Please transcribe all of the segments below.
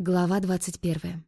Глава 21.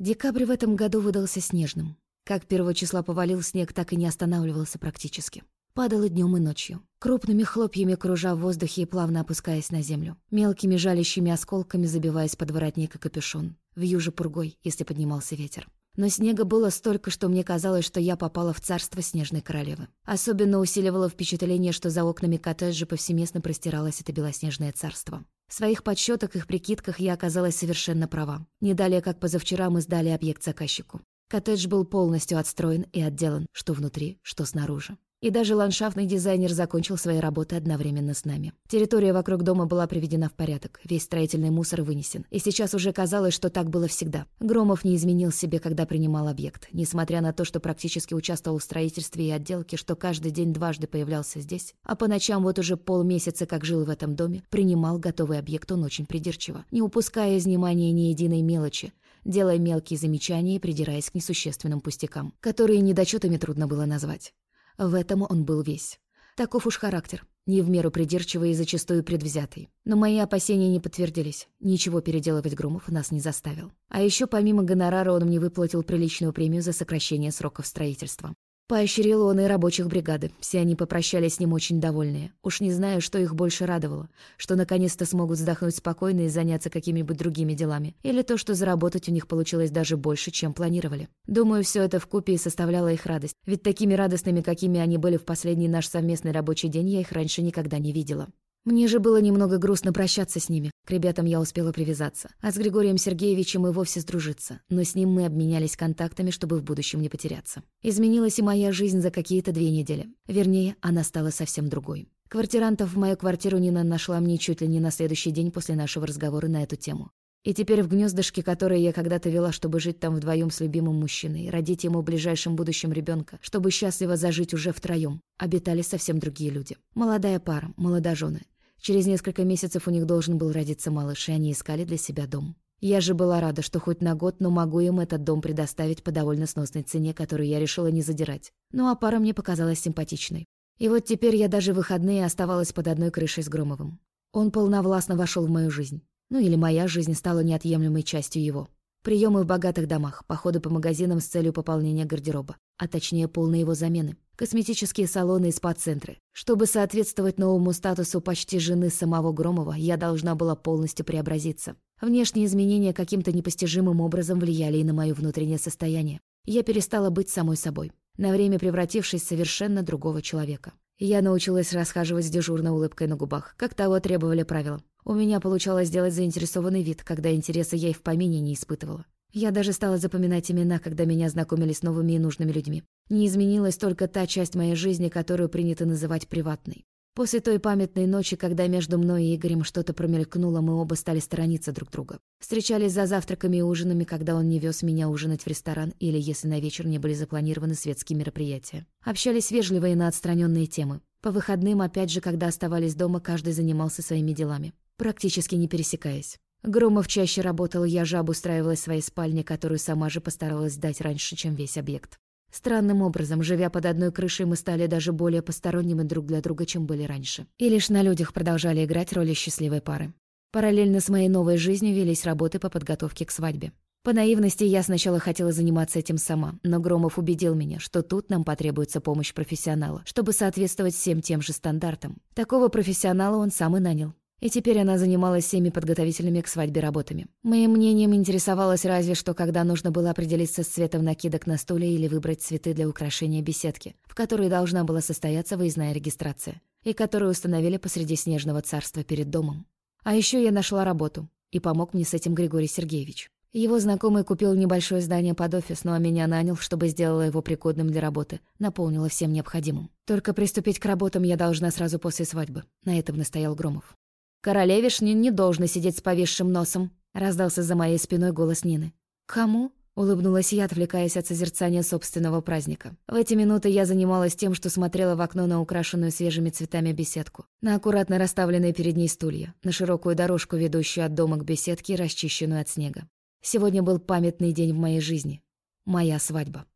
Декабрь в этом году выдался снежным. Как первого числа повалил снег, так и не останавливался практически. Падал и днем, и ночью. Крупными хлопьями кружа в воздухе и плавно опускаясь на землю. Мелкими жалящими осколками забиваясь под воротник и капюшон. Вьюже пургой, если поднимался ветер. Но снега было столько, что мне казалось, что я попала в царство снежной королевы. Особенно усиливало впечатление, что за окнами коттеджа повсеместно простиралось это белоснежное царство. В своих подсчетах и прикидках я оказалась совершенно права. Не далее, как позавчера, мы сдали объект заказчику. Коттедж был полностью отстроен и отделан, что внутри, что снаружи. И даже ландшафтный дизайнер закончил свои работы одновременно с нами. Территория вокруг дома была приведена в порядок, весь строительный мусор вынесен. И сейчас уже казалось, что так было всегда. Громов не изменил себе, когда принимал объект. Несмотря на то, что практически участвовал в строительстве и отделке, что каждый день дважды появлялся здесь, а по ночам вот уже полмесяца, как жил в этом доме, принимал готовый объект он очень придирчиво, не упуская из внимания ни единой мелочи, делая мелкие замечания и придираясь к несущественным пустякам, которые недочетами трудно было назвать. В этом он был весь. Таков уж характер, не в меру придирчивый и зачастую предвзятый. Но мои опасения не подтвердились. Ничего переделывать Громов нас не заставил. А еще помимо гонорара он мне выплатил приличную премию за сокращение сроков строительства. Поощрил он и рабочих бригады. Все они попрощались с ним очень довольные. Уж не знаю, что их больше радовало. Что наконец-то смогут вздохнуть спокойно и заняться какими-нибудь другими делами. Или то, что заработать у них получилось даже больше, чем планировали. Думаю, все это вкупе и составляло их радость. Ведь такими радостными, какими они были в последний наш совместный рабочий день, я их раньше никогда не видела. Мне же было немного грустно прощаться с ними. К ребятам я успела привязаться. А с Григорием Сергеевичем и вовсе сдружиться. Но с ним мы обменялись контактами, чтобы в будущем не потеряться. Изменилась и моя жизнь за какие-то две недели. Вернее, она стала совсем другой. Квартирантов в мою квартиру Нина нашла мне чуть ли не на следующий день после нашего разговора на эту тему. И теперь в гнездышке, которое я когда-то вела, чтобы жить там вдвоем с любимым мужчиной, родить ему в ближайшем будущем ребенка, чтобы счастливо зажить уже втроем, обитали совсем другие люди. Молодая пара, молодожены, Через несколько месяцев у них должен был родиться малыш, и они искали для себя дом. Я же была рада, что хоть на год, но могу им этот дом предоставить по довольно сносной цене, которую я решила не задирать. Ну а пара мне показалась симпатичной. И вот теперь я даже в выходные оставалась под одной крышей с Громовым. Он полновластно вошел в мою жизнь. Ну или моя жизнь стала неотъемлемой частью его. Приемы в богатых домах, походы по магазинам с целью пополнения гардероба, а точнее полной его замены, косметические салоны и спа-центры. Чтобы соответствовать новому статусу почти жены самого Громова, я должна была полностью преобразиться. Внешние изменения каким-то непостижимым образом влияли и на мое внутреннее состояние. Я перестала быть самой собой, на время превратившись в совершенно другого человека. Я научилась расхаживать с дежурной улыбкой на губах, как того требовали правила. У меня получалось сделать заинтересованный вид, когда интереса я и в помине не испытывала. Я даже стала запоминать имена, когда меня знакомили с новыми и нужными людьми. Не изменилась только та часть моей жизни, которую принято называть приватной. После той памятной ночи, когда между мной и Игорем что-то промелькнуло, мы оба стали сторониться друг друга. Встречались за завтраками и ужинами, когда он не вез меня ужинать в ресторан или если на вечер не были запланированы светские мероприятия. Общались вежливо и на отстраненные темы. По выходным, опять же, когда оставались дома, каждый занимался своими делами практически не пересекаясь. Громов чаще работал, я же обустраивалась в своей спальне, которую сама же постаралась сдать раньше, чем весь объект. Странным образом, живя под одной крышей, мы стали даже более посторонними друг для друга, чем были раньше. И лишь на людях продолжали играть роли счастливой пары. Параллельно с моей новой жизнью велись работы по подготовке к свадьбе. По наивности я сначала хотела заниматься этим сама, но Громов убедил меня, что тут нам потребуется помощь профессионала, чтобы соответствовать всем тем же стандартам. Такого профессионала он сам и нанял. И теперь она занималась всеми подготовительными к свадьбе работами. Моим мнением интересовалась разве что, когда нужно было определиться с цветом накидок на стуле или выбрать цветы для украшения беседки, в которой должна была состояться выездная регистрация, и которую установили посреди снежного царства перед домом. А еще я нашла работу, и помог мне с этим Григорий Сергеевич. Его знакомый купил небольшое здание под офис, но меня нанял, чтобы сделала его пригодным для работы, наполнила всем необходимым. Только приступить к работам я должна сразу после свадьбы. На этом настоял Громов. «Королевишне не должно сидеть с повисшим носом», — раздался за моей спиной голос Нины. «Кому?» — улыбнулась я, отвлекаясь от созерцания собственного праздника. В эти минуты я занималась тем, что смотрела в окно на украшенную свежими цветами беседку, на аккуратно расставленные перед ней стулья, на широкую дорожку, ведущую от дома к беседке, расчищенную от снега. Сегодня был памятный день в моей жизни. Моя свадьба.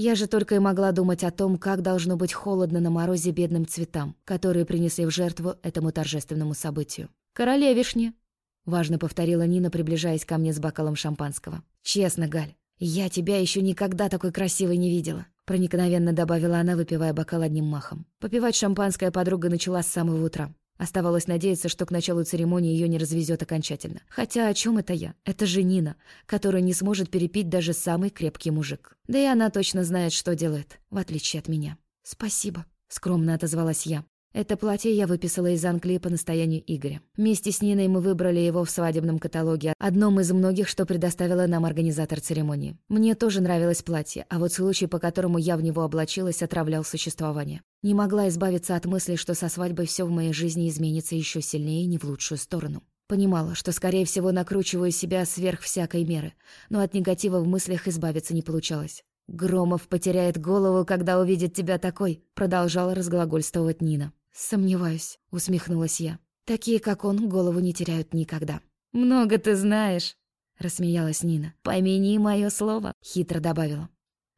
Я же только и могла думать о том, как должно быть холодно на морозе бедным цветам, которые принесли в жертву этому торжественному событию. «Королевишне!» важно повторила Нина, приближаясь ко мне с бокалом шампанского. «Честно, Галь, я тебя еще никогда такой красивой не видела», проникновенно добавила она, выпивая бокал одним махом. Попивать шампанское подруга начала с самого утра. Оставалось надеяться, что к началу церемонии ее не развезет окончательно. Хотя о чем это я? Это же Нина, которая не сможет перепить даже самый крепкий мужик. Да и она точно знает, что делает, в отличие от меня. «Спасибо», — скромно отозвалась я. Это платье я выписала из Англии по настоянию Игоря. Вместе с Ниной мы выбрали его в свадебном каталоге, одном из многих, что предоставила нам организатор церемонии. Мне тоже нравилось платье, а вот случай, по которому я в него облачилась, отравлял существование. Не могла избавиться от мысли, что со свадьбой все в моей жизни изменится еще сильнее не в лучшую сторону. Понимала, что, скорее всего, накручиваю себя сверх всякой меры, но от негатива в мыслях избавиться не получалось. «Громов потеряет голову, когда увидит тебя такой», — продолжала разглагольствовать Нина. «Сомневаюсь», — усмехнулась я. «Такие, как он, голову не теряют никогда». «Много ты знаешь», — рассмеялась Нина. «Помяни мое слово», — хитро добавила.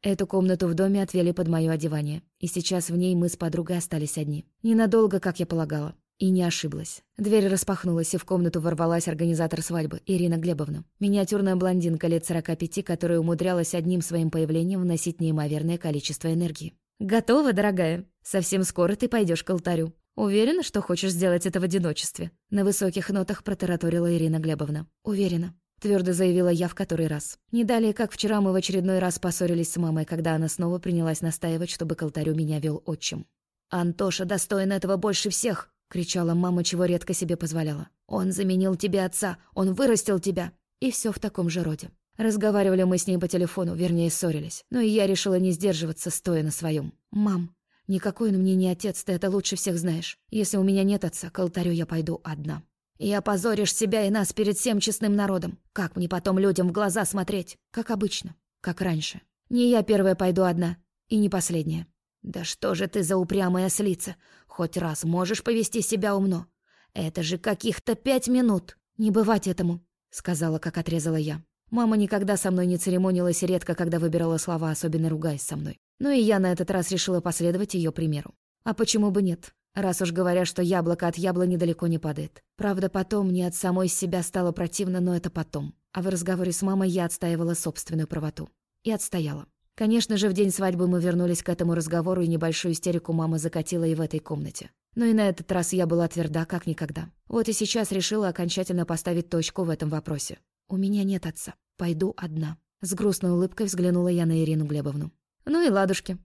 Эту комнату в доме отвели под мое одевание, и сейчас в ней мы с подругой остались одни. Ненадолго, как я полагала. И не ошиблась. Дверь распахнулась, и в комнату ворвалась организатор свадьбы, Ирина Глебовна. Миниатюрная блондинка лет 45, которая умудрялась одним своим появлением вносить неимоверное количество энергии. «Готова, дорогая? Совсем скоро ты пойдешь к алтарю. Уверена, что хочешь сделать это в одиночестве?» На высоких нотах протараторила Ирина Глебовна. «Уверена», — твердо заявила я в который раз. Не далее, как вчера мы в очередной раз поссорились с мамой, когда она снова принялась настаивать, чтобы к алтарю меня вел отчим. «Антоша достоин этого больше всех!» — кричала мама, чего редко себе позволяла. «Он заменил тебе отца, он вырастил тебя!» И все в таком же роде. Разговаривали мы с ней по телефону, вернее, ссорились. Но и я решила не сдерживаться, стоя на своем. «Мам, никакой он мне не отец, ты это лучше всех знаешь. Если у меня нет отца, к алтарю я пойду одна». «И опозоришь себя и нас перед всем честным народом. Как мне потом людям в глаза смотреть?» «Как обычно, как раньше. Не я первая пойду одна, и не последняя». «Да что же ты за упрямая слица? Хоть раз можешь повести себя умно. Это же каких-то пять минут. Не бывать этому», — сказала, как отрезала я. Мама никогда со мной не церемонилась и редко, когда выбирала слова, особенно ругаясь со мной. Ну и я на этот раз решила последовать ее примеру. А почему бы нет? Раз уж говорят, что яблоко от яблони далеко не падает. Правда, потом мне от самой себя стало противно, но это потом. А в разговоре с мамой я отстаивала собственную правоту. И отстояла. Конечно же, в день свадьбы мы вернулись к этому разговору, и небольшую истерику мама закатила и в этой комнате. Но и на этот раз я была тверда, как никогда. Вот и сейчас решила окончательно поставить точку в этом вопросе. У меня нет отца. Пойду одна. С грустной улыбкой взглянула я на Ирину Глебовну. «Ну и ладушки».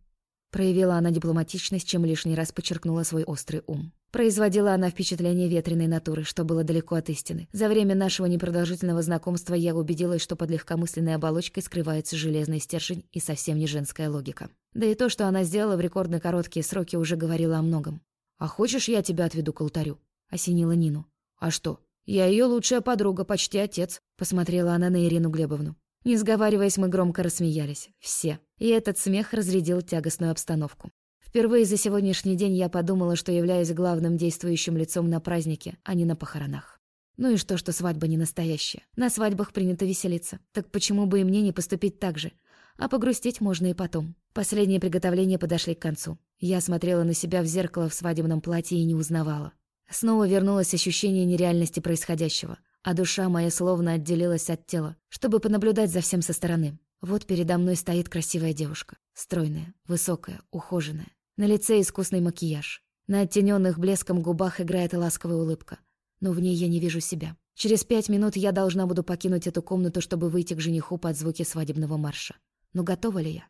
Проявила она дипломатичность, чем лишний раз подчеркнула свой острый ум. Производила она впечатление ветреной натуры, что было далеко от истины. За время нашего непродолжительного знакомства я убедилась, что под легкомысленной оболочкой скрывается железный стержень и совсем не женская логика. Да и то, что она сделала в рекордно короткие сроки, уже говорило о многом. «А хочешь, я тебя отведу к алтарю?» — осенила Нину. «А что, «Я ее лучшая подруга, почти отец», — посмотрела она на Ирину Глебовну. Не сговариваясь, мы громко рассмеялись. Все. И этот смех разрядил тягостную обстановку. Впервые за сегодняшний день я подумала, что являюсь главным действующим лицом на празднике, а не на похоронах. Ну и что, что свадьба не настоящая? На свадьбах принято веселиться. Так почему бы и мне не поступить так же? А погрустить можно и потом. Последние приготовления подошли к концу. Я смотрела на себя в зеркало в свадебном платье и не узнавала. Снова вернулось ощущение нереальности происходящего, а душа моя словно отделилась от тела, чтобы понаблюдать за всем со стороны. Вот передо мной стоит красивая девушка. Стройная, высокая, ухоженная. На лице искусный макияж. На оттененных блеском губах играет ласковая улыбка. Но в ней я не вижу себя. Через пять минут я должна буду покинуть эту комнату, чтобы выйти к жениху под звуки свадебного марша. Но готова ли я?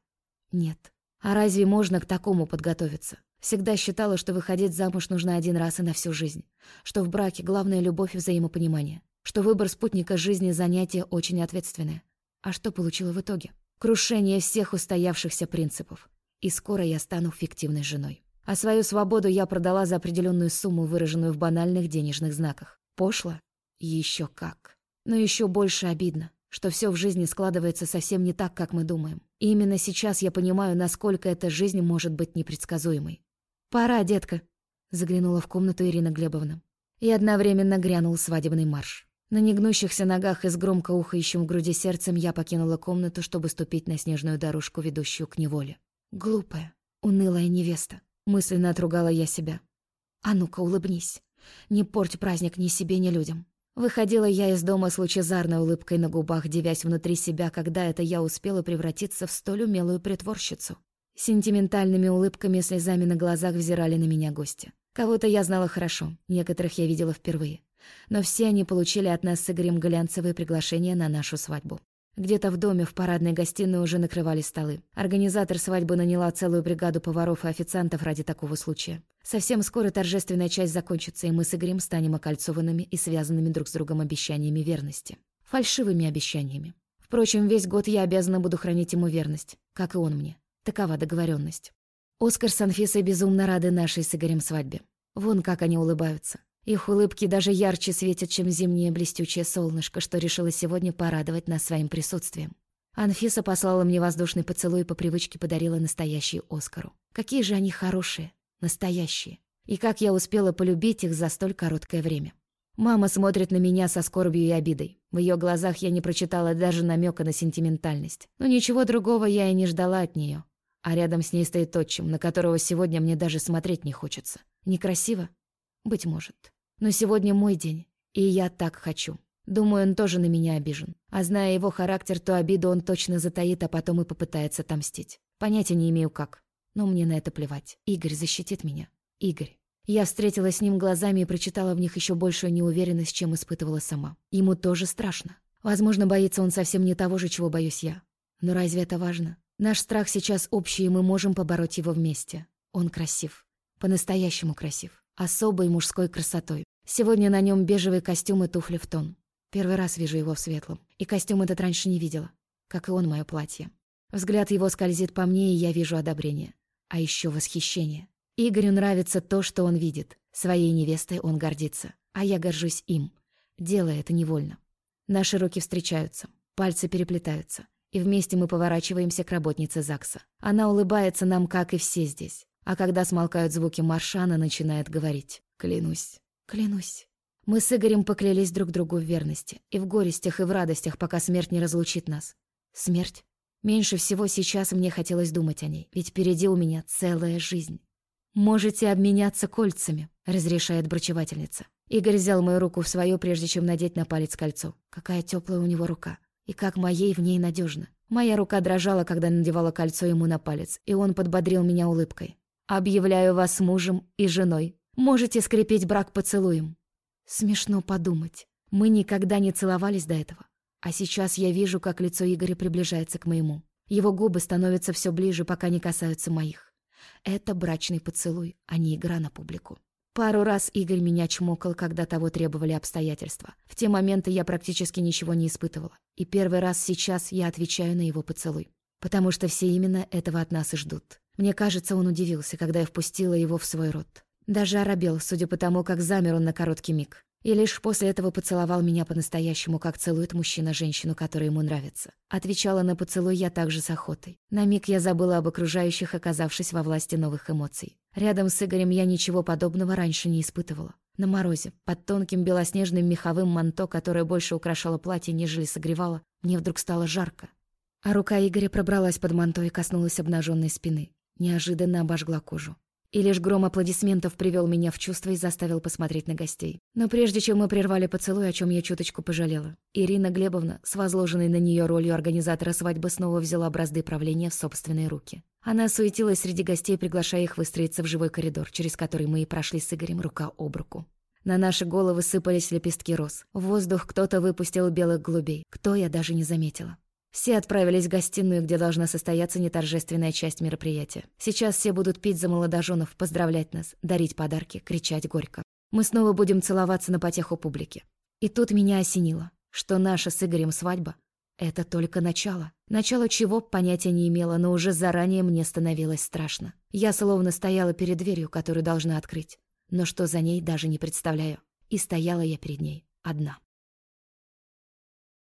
Нет. А разве можно к такому подготовиться? Всегда считала, что выходить замуж нужно один раз и на всю жизнь. Что в браке главная любовь и взаимопонимание. Что выбор спутника жизни – занятие очень ответственное. А что получила в итоге? Крушение всех устоявшихся принципов. И скоро я стану фиктивной женой. А свою свободу я продала за определенную сумму, выраженную в банальных денежных знаках. Пошло? Еще как. Но еще больше обидно, что все в жизни складывается совсем не так, как мы думаем. И именно сейчас я понимаю, насколько эта жизнь может быть непредсказуемой. «Пора, детка», — заглянула в комнату Ирина Глебовна. И одновременно грянул свадебный марш. На негнущихся ногах и с громко ухающим в груди сердцем я покинула комнату, чтобы ступить на снежную дорожку, ведущую к неволе. Глупая, унылая невеста. Мысленно отругала я себя. «А ну-ка, улыбнись. Не порть праздник ни себе, ни людям. Выходила я из дома с лучезарной улыбкой на губах, девясь внутри себя, когда это я успела превратиться в столь умелую притворщицу. Сентиментальными улыбками и слезами на глазах взирали на меня гости. Кого-то я знала хорошо, некоторых я видела впервые. Но все они получили от нас с Игорем глянцевые приглашения на нашу свадьбу. Где-то в доме в парадной гостиной уже накрывали столы. Организатор свадьбы наняла целую бригаду поваров и официантов ради такого случая. Совсем скоро торжественная часть закончится, и мы с Игорем станем окольцованными и связанными друг с другом обещаниями верности. Фальшивыми обещаниями. Впрочем, весь год я обязана буду хранить ему верность, как и он мне. Такова договоренность. Оскар с Анфисой безумно рады нашей с Игорем свадьбе. Вон как они улыбаются. Их улыбки даже ярче светят, чем зимнее блестючее солнышко, что решило сегодня порадовать нас своим присутствием. Анфиса послала мне воздушный поцелуй и по привычке подарила настоящий Оскару. Какие же они хорошие, настоящие. И как я успела полюбить их за столь короткое время. Мама смотрит на меня со скорбью и обидой. В ее глазах я не прочитала даже намека на сентиментальность. Но ничего другого я и не ждала от нее. А рядом с ней стоит отчим, на которого сегодня мне даже смотреть не хочется. Некрасиво? Быть может. Но сегодня мой день, и я так хочу. Думаю, он тоже на меня обижен. А зная его характер, то обиду он точно затаит, а потом и попытается отомстить. Понятия не имею как. Но мне на это плевать. Игорь защитит меня. Игорь. Я встретилась с ним глазами и прочитала в них еще большую неуверенность, чем испытывала сама. Ему тоже страшно. Возможно, боится он совсем не того же, чего боюсь я. Но разве это важно? Наш страх сейчас общий, и мы можем побороть его вместе. Он красив. По-настоящему красив особой мужской красотой. Сегодня на нем бежевый костюм и туфли в тон. Первый раз вижу его в светлом. И костюм этот раньше не видела. Как и он мое платье. Взгляд его скользит по мне, и я вижу одобрение. А еще восхищение. Игорю нравится то, что он видит. Своей невестой он гордится. А я горжусь им. Делая это невольно. Наши руки встречаются. Пальцы переплетаются. И вместе мы поворачиваемся к работнице ЗАГСа. Она улыбается нам, как и все здесь. А когда смолкают звуки марша, она начинает говорить. «Клянусь, клянусь». Мы с Игорем поклялись друг другу в верности. И в горестях, и в радостях, пока смерть не разлучит нас. Смерть? Меньше всего сейчас мне хотелось думать о ней, ведь впереди у меня целая жизнь. «Можете обменяться кольцами», — разрешает брачевательница. Игорь взял мою руку в свою, прежде чем надеть на палец кольцо. Какая теплая у него рука. И как моей в ней надежно. Моя рука дрожала, когда надевала кольцо ему на палец, и он подбодрил меня улыбкой. Объявляю вас мужем и женой. Можете скрепить брак поцелуем. Смешно подумать. Мы никогда не целовались до этого. А сейчас я вижу, как лицо Игоря приближается к моему. Его губы становятся все ближе, пока не касаются моих. Это брачный поцелуй, а не игра на публику. Пару раз Игорь меня чмокал, когда того требовали обстоятельства. В те моменты я практически ничего не испытывала. И первый раз сейчас я отвечаю на его поцелуй. Потому что все именно этого от нас и ждут. Мне кажется, он удивился, когда я впустила его в свой рот. Даже оробел, судя по тому, как замер он на короткий миг. И лишь после этого поцеловал меня по-настоящему, как целует мужчина женщину, которая ему нравится. Отвечала на поцелуй я также с охотой. На миг я забыла об окружающих, оказавшись во власти новых эмоций. Рядом с Игорем я ничего подобного раньше не испытывала. На морозе, под тонким белоснежным меховым манто, которое больше украшало платье, нежели согревало, мне вдруг стало жарко. А рука Игоря пробралась под манто и коснулась обнаженной спины неожиданно обожгла кожу. И лишь гром аплодисментов привел меня в чувство и заставил посмотреть на гостей. Но прежде чем мы прервали поцелуй, о чем я чуточку пожалела, Ирина Глебовна с возложенной на нее ролью организатора свадьбы снова взяла бразды правления в собственные руки. Она суетилась среди гостей, приглашая их выстроиться в живой коридор, через который мы и прошли с Игорем рука об руку. На наши головы сыпались лепестки роз. В воздух кто-то выпустил белых голубей. Кто, я даже не заметила. Все отправились в гостиную, где должна состояться неторжественная часть мероприятия. Сейчас все будут пить за молодоженов, поздравлять нас, дарить подарки, кричать горько. Мы снова будем целоваться на потеху публики. И тут меня осенило, что наша с Игорем свадьба — это только начало. Начало чего понятия не имела, но уже заранее мне становилось страшно. Я словно стояла перед дверью, которую должна открыть. Но что за ней, даже не представляю. И стояла я перед ней одна.